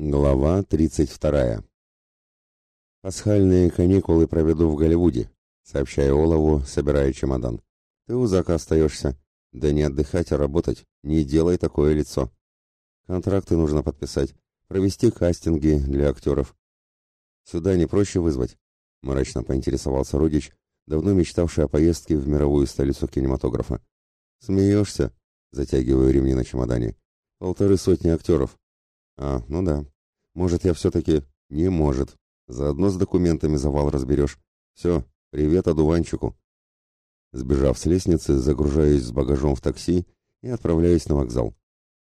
Глава 32. «Пасхальные каникулы проведу в Голливуде», — сообщаю Олову, собирая чемодан. «Ты у Зака остаешься. Да не отдыхать, а работать. Не делай такое лицо. Контракты нужно подписать, провести кастинги для актеров. Сюда не проще вызвать?» — мрачно поинтересовался родич, давно мечтавший о поездке в мировую столицу кинематографа. «Смеешься?» — затягиваю ремни на чемодане. «Полторы сотни актеров. А, ну да. Может, я все-таки... Не может. Заодно с документами завал разберешь. Все, привет одуванчику. Сбежав с лестницы, загружаюсь с багажом в такси и отправляюсь на вокзал.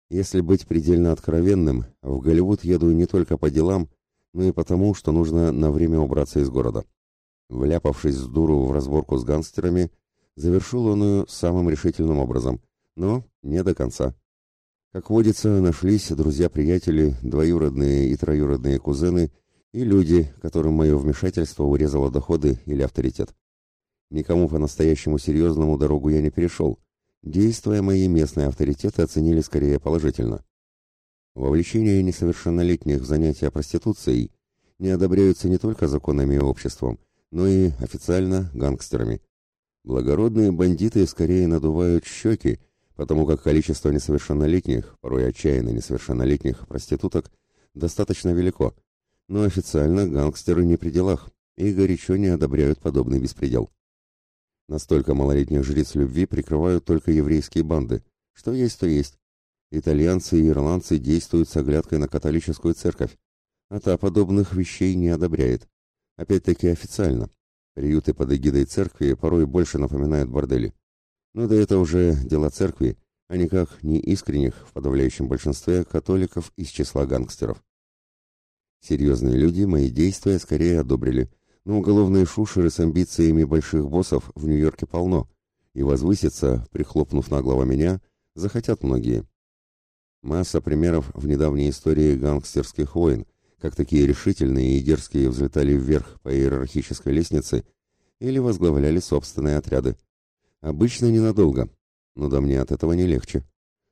Если быть предельно откровенным, в Голливуд еду не только по делам, но и потому, что нужно на время убраться из города. Вляпавшись с дуру в разборку с гангстерами, завершил он ее самым решительным образом, но не до конца. Как водится, нашлись друзья-приятели, двоюродные и троюродные кузены и люди, которым мое вмешательство урезало доходы или авторитет. Никому по-настоящему серьезному дорогу я не перешел. Действия мои местные авторитеты оценили скорее положительно. Вовлечение несовершеннолетних в занятия проституцией не одобряются не только законами и обществом, но и официально гангстерами. Благородные бандиты скорее надувают щеки, потому как количество несовершеннолетних, порой отчаянно несовершеннолетних проституток достаточно велико, но официально гангстеры не при делах и горячо не одобряют подобный беспредел. Настолько малолетних жриц любви прикрывают только еврейские банды, что есть, то есть. Итальянцы и ирландцы действуют с оглядкой на католическую церковь, а та подобных вещей не одобряет. Опять-таки официально. Приюты под эгидой церкви порой больше напоминают бордели. Но да это уже дела церкви, а никак не искренних в подавляющем большинстве католиков из числа гангстеров. Серьезные люди мои действия скорее одобрили, но уголовные шушеры с амбициями больших боссов в Нью-Йорке полно, и возвыситься, прихлопнув наглого меня, захотят многие. Масса примеров в недавней истории гангстерских войн, как такие решительные и дерзкие взлетали вверх по иерархической лестнице или возглавляли собственные отряды. Обычно ненадолго, но да мне от этого не легче.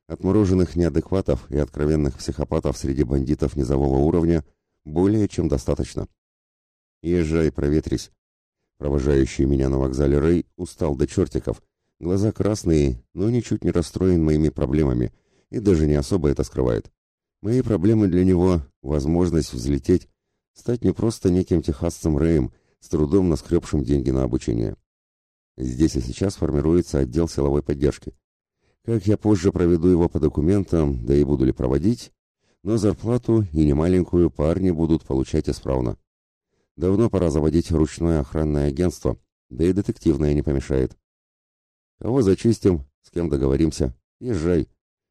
Отмороженных неадекватов и откровенных психопатов среди бандитов низового уровня более чем достаточно. Езжай, проветрись. Провожающий меня на вокзале Рэй устал до чертиков, глаза красные, но ничуть не расстроен моими проблемами и даже не особо это скрывает. Мои проблемы для него — возможность взлететь, стать не просто неким техасцем Рэем, с трудом наскребшим деньги на обучение. Здесь и сейчас формируется отдел силовой поддержки. Как я позже проведу его по документам, да и буду ли проводить, но зарплату и немаленькую парни будут получать исправно. Давно пора заводить ручное охранное агентство, да и детективное не помешает. Кого зачистим, с кем договоримся, езжай.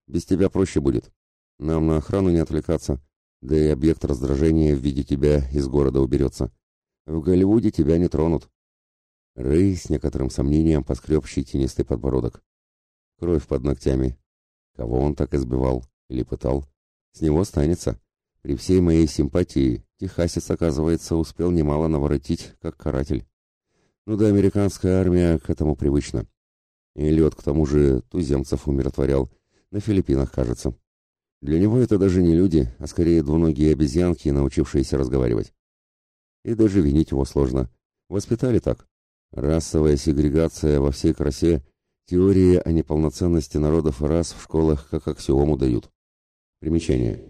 Без тебя проще будет. Нам на охрану не отвлекаться, да и объект раздражения в виде тебя из города уберется. В Голливуде тебя не тронут. Рэй с некоторым сомнением поскреб щетинистый подбородок. Кровь под ногтями. Кого он так избивал или пытал? С него станется. При всей моей симпатии Техасец, оказывается, успел немало наворотить, как каратель. Ну да, американская армия к этому привычна. И лед, к тому же, туземцев умиротворял. На Филиппинах, кажется. Для него это даже не люди, а скорее двуногие обезьянки, научившиеся разговаривать. И даже винить его сложно. Воспитали так. Расовая сегрегация во всей красе, теории о неполноценности народов и рас в школах как аксиому дают. Примечание.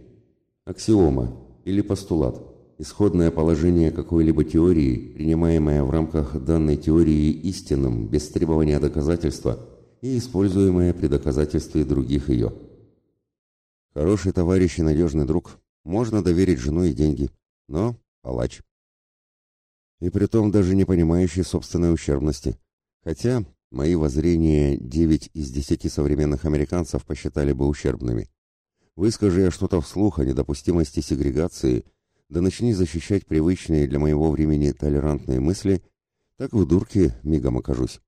Аксиома или постулат. Исходное положение какой-либо теории, принимаемое в рамках данной теории истинным, без требования доказательства и используемое при доказательстве других ее. Хороший товарищ и надежный друг. Можно доверить жену и деньги. Но палач и притом даже не понимающий собственной ущербности. Хотя мои воззрения девять из десяти современных американцев посчитали бы ущербными. Выскажи я что-то вслух о недопустимости сегрегации, да начни защищать привычные для моего времени толерантные мысли, так в дурке мигом окажусь.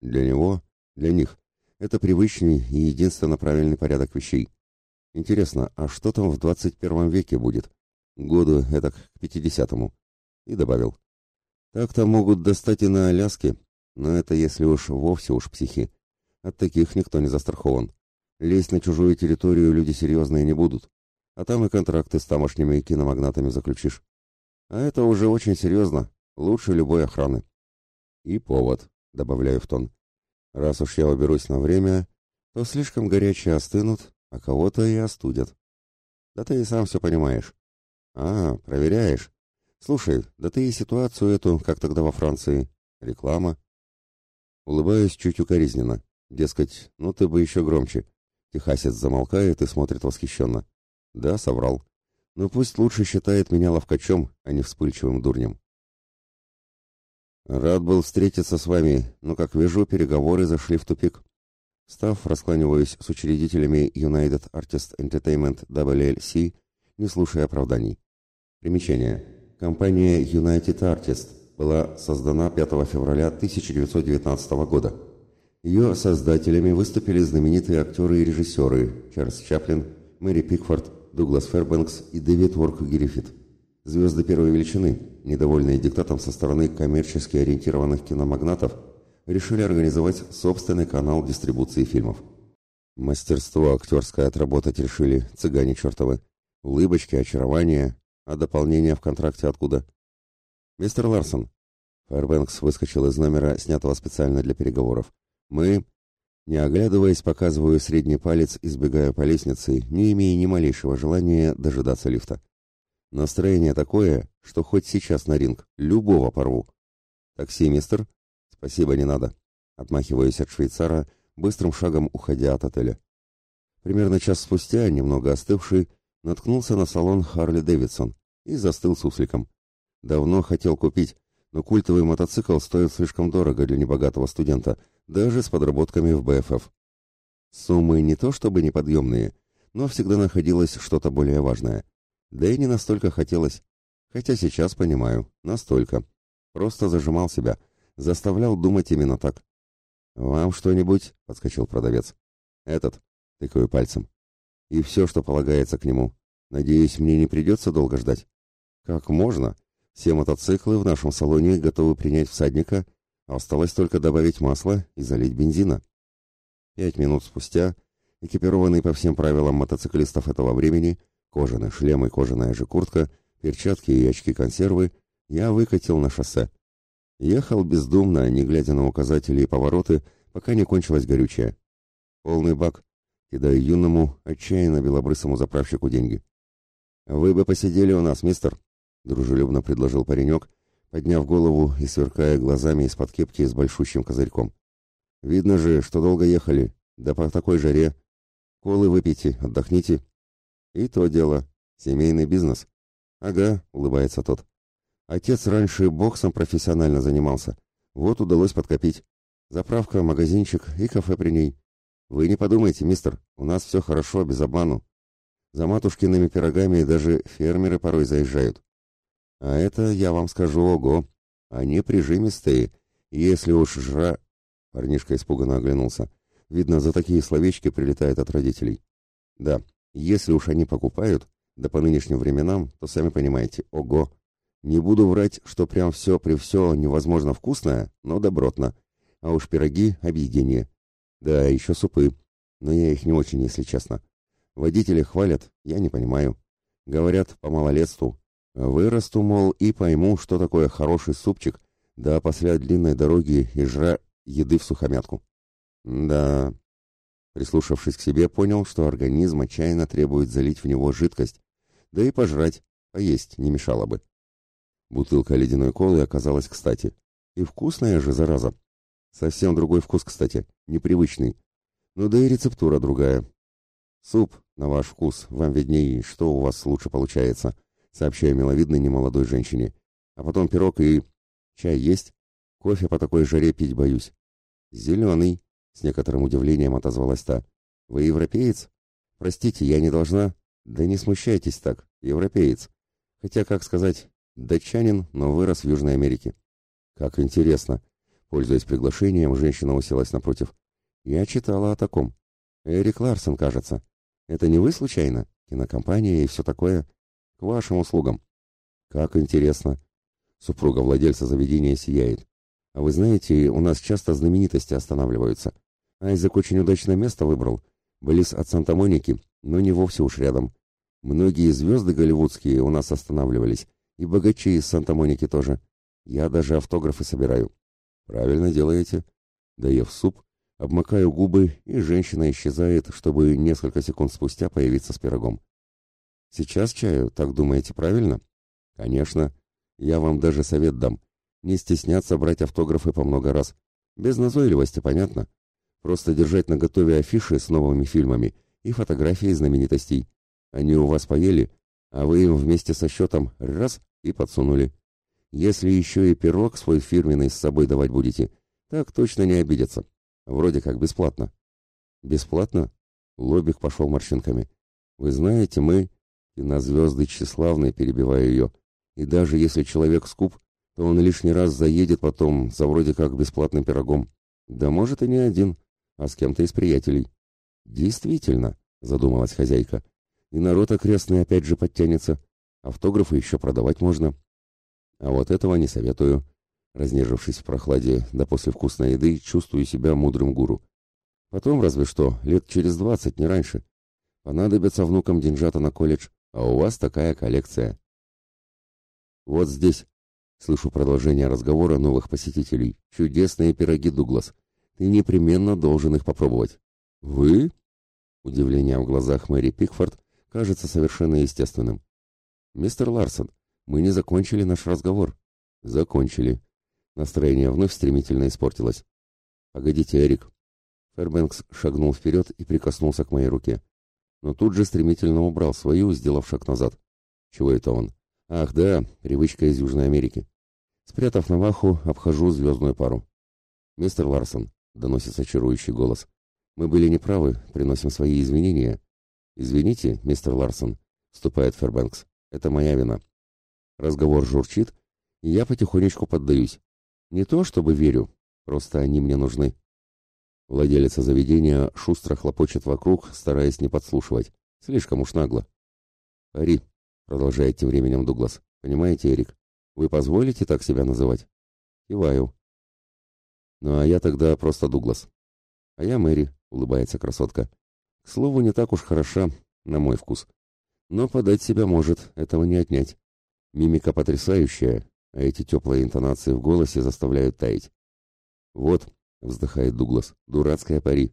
Для него, для них, это привычный и единственно правильный порядок вещей. Интересно, а что там в двадцать первом веке будет? Году это к пятидесятому. И добавил. Так-то могут достать и на Аляске, но это если уж вовсе уж психи. От таких никто не застрахован. Лезть на чужую территорию люди серьезные не будут. а там и контракты с тамошними киномагнатами заключишь. А это уже очень серьезно, лучше любой охраны. И повод, добавляю в тон. Раз уж я уберусь на время, то слишком горячие остынут, а кого-то и остудят. Да ты и сам все понимаешь. А, проверяешь. Слушай, да ты и ситуацию эту, как тогда во Франции. Реклама. Улыбаюсь чуть укоризненно. Дескать, ну ты бы еще громче. Техасец замолкает и смотрит восхищенно. Да, соврал. Но пусть лучше считает меня ловкачом, а не вспыльчивым дурнем. Рад был встретиться с вами, но, как вижу, переговоры зашли в тупик. Став, раскланиваюсь с учредителями United Artist Entertainment WLC, не слушая оправданий. Примечание. Компания United Artist была создана 5 февраля 1919 года. Ее создателями выступили знаменитые актеры и режиссеры Чарльз Чаплин, Мэри Пикфорд, Дуглас Фербенкс и Дэвид Уорк Гриффит. Звезды первой величины, недовольные диктатом со стороны коммерчески ориентированных киномагнатов, решили организовать собственный канал дистрибуции фильмов. Мастерство актерское отработать решили, цыгане чертовы. Улыбочки, очарование, а дополнение в контракте откуда? Мистер Ларсон. Фэрбэнкс выскочил из номера, снятого специально для переговоров. Мы, не оглядываясь, показываю средний палец, избегая по лестнице, не имея ни малейшего желания дожидаться лифта. Настроение такое, что хоть сейчас на ринг, любого порву. Такси, мистер? Спасибо, не надо. Отмахиваюсь от швейцара, быстрым шагом уходя от отеля. Примерно час спустя, немного остывший, наткнулся на салон Дэвидсон и застыл с сусликом. Давно хотел купить, но культовый мотоцикл стоит слишком дорого для небогатого студента, даже с подработками в БФФ. Суммы не то чтобы неподъемные, но всегда находилось что-то более важное. Да и не настолько хотелось. Хотя сейчас понимаю, настолько. Просто зажимал себя, заставлял думать именно так. «Вам что-нибудь?» — подскочил продавец. «Этот», — тыкаю пальцем. «И все, что полагается к нему. Надеюсь, мне не придется долго ждать?» «Как можно? Все мотоциклы в нашем салоне готовы принять всадника, осталось только добавить масла и залить бензина». Пять минут спустя, экипированный по всем правилам мотоциклистов этого времени, Кожаный шлем и кожаная же куртка, перчатки и очки-консервы я выкатил на шоссе. Ехал бездумно, не глядя на указатели и повороты, пока не кончилось горючее. Полный бак, кидая юному, отчаянно белобрысому заправщику деньги. «Вы бы посидели у нас, мистер», — дружелюбно предложил паренек, подняв голову и сверкая глазами из-под кепки с большущим козырьком. «Видно же, что долго ехали, да по такой жаре. Колы выпейте, отдохните, и то дело. Семейный бизнес. Ага, улыбается тот. Отец раньше боксом профессионально занимался. Вот удалось подкопить. Заправка, магазинчик и кафе при ней. Вы не подумайте, мистер, у нас все хорошо, без обману. За матушкиными пирогами даже фермеры порой заезжают. А это, я вам скажу, ого. Они прижимистые. Если уж жра... Парнишка испуганно оглянулся. Видно, за такие словечки прилетает от родителей. Да, если уж они покупают, да по нынешним временам, то сами понимаете, ого. Не буду врать, что прям все при все невозможно вкусное, но добротно. А уж пироги — объедение. Да, еще супы. Но я их не очень, если честно. Водители хвалят, я не понимаю. Говорят, по малолетству. Вырасту, мол, и пойму, что такое хороший супчик, да после длинной дороги и жра еды в сухомятку. Да, Прислушавшись к себе, понял, что организм отчаянно требует залить в него жидкость, да и пожрать, поесть не мешало бы. Бутылка ледяной колы оказалась кстати. И вкусная же, зараза. Совсем другой вкус, кстати, непривычный. Ну да и рецептура другая. Суп, на ваш вкус, вам виднее, что у вас лучше получается, сообщаю миловидной немолодой женщине. А потом пирог и... Чай есть? Кофе по такой жаре пить боюсь. Зеленый, с некоторым удивлением отозвалась та. Вы европеец? Простите, я не должна. Да не смущайтесь так, европеец. Хотя, как сказать, датчанин, но вырос в Южной Америке. Как интересно. Пользуясь приглашением, женщина уселась напротив. Я читала о таком. Эрик Ларсон, кажется. Это не вы случайно? Кинокомпания и все такое? К вашим услугам. Как интересно. Супруга владельца заведения сияет. А вы знаете, у нас часто знаменитости останавливаются. Айзек очень удачное место выбрал. Близ от Санта-Моники, но не вовсе уж рядом. Многие звезды голливудские у нас останавливались, и богачи из Санта-Моники тоже. Я даже автографы собираю. Правильно делаете. Доев суп, обмакаю губы, и женщина исчезает, чтобы несколько секунд спустя появиться с пирогом. Сейчас чаю, так думаете, правильно? Конечно. Я вам даже совет дам. Не стесняться брать автографы по много раз. Без назойливости, понятно? Просто держать наготове афиши с новыми фильмами и фотографии знаменитостей. Они у вас поели, а вы им вместе со счетом раз и подсунули. Если еще и пирог свой фирменный с собой давать будете, так точно не обидятся. Вроде как бесплатно. Бесплатно? Лобик пошел морщинками. Вы знаете, мы... И на звезды тщеславные, перебивая ее. И даже если человек скуп, то он лишний раз заедет потом за вроде как бесплатным пирогом. Да может и не один, а с кем-то из приятелей. Действительно, задумалась хозяйка. И народ окрестный опять же подтянется. Автографы еще продавать можно. А вот этого не советую. Разнежившись в прохладе, да после вкусной еды, чувствую себя мудрым гуру. Потом, разве что, лет через двадцать, не раньше. Понадобится внукам деньжата на колледж, а у вас такая коллекция. Вот здесь. Слышу продолжение разговора новых посетителей. Чудесные пироги, Дуглас. Ты непременно должен их попробовать. Вы? Удивление в глазах Мэри Пикфорд кажется совершенно естественным. Мистер Ларсон, мы не закончили наш разговор. Закончили. Настроение вновь стремительно испортилось. Погодите, Эрик. Фербенкс шагнул вперед и прикоснулся к моей руке. Но тут же стремительно убрал свою, сделав шаг назад. Чего это он? Ах, да, привычка из Южной Америки. Спрятав наваху, обхожу звездную пару. «Мистер Ларсон», — доносится чарующий голос, — «мы были неправы, приносим свои извинения». «Извините, мистер Ларсон», — вступает Фербенкс, — «это моя вина». Разговор журчит, и я потихонечку поддаюсь. Не то чтобы верю, просто они мне нужны. Владелица заведения шустро хлопочет вокруг, стараясь не подслушивать. Слишком уж нагло. «Пари», — продолжает тем временем Дуглас. «Понимаете, Эрик, вы позволите так себя называть?» Киваю. «Ну а я тогда просто Дуглас». «А я Мэри», — улыбается красотка. «К слову, не так уж хороша, на мой вкус. Но подать себя может, этого не отнять. Мимика потрясающая, а эти теплые интонации в голосе заставляют таять. «Вот», — вздыхает Дуглас, — «дурацкая пари.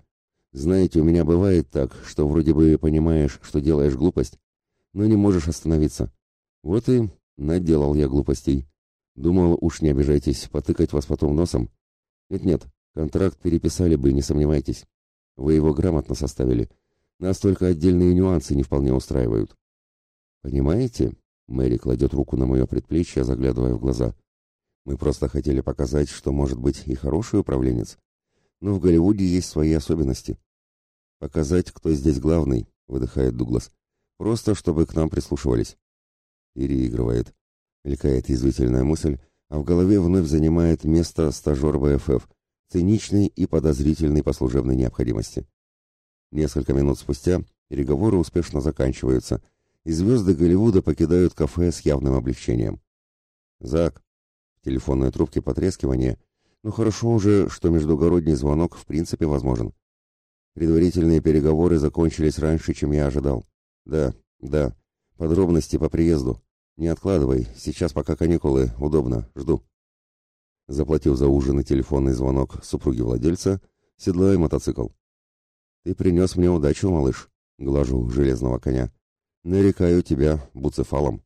Знаете, у меня бывает так, что вроде бы понимаешь, что делаешь глупость, но не можешь остановиться. Вот и наделал я глупостей. Думал, уж не обижайтесь, потыкать вас потом носом. Нет-нет, контракт переписали бы, не сомневайтесь. Вы его грамотно составили. Нас только отдельные нюансы не вполне устраивают. Понимаете, Мэри кладет руку на мое предплечье, заглядывая в глаза. Мы просто хотели показать, что может быть и хороший управленец. Но в Голливуде есть свои особенности. Показать, кто здесь главный, выдыхает Дуглас. Просто чтобы к нам прислушивались. Переигрывает. Мелькает язвительная мысль, а в голове вновь занимает место стажер БФФ, циничный и подозрительный по служебной необходимости. Несколько минут спустя переговоры успешно заканчиваются – и звезды Голливуда покидают кафе с явным облегчением. «Зак!» В телефонной трубке потрескивание, но хорошо уже, что междугородний звонок в принципе возможен. Предварительные переговоры закончились раньше, чем я ожидал. Да, да, подробности по приезду. Не откладывай, сейчас пока каникулы, удобно, жду. Заплатив за ужин и телефонный звонок супруги владельца, седлаю мотоцикл. «Ты принес мне удачу, малыш», — глажу железного коня. Нарекаю тебя буцефалом.